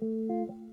Música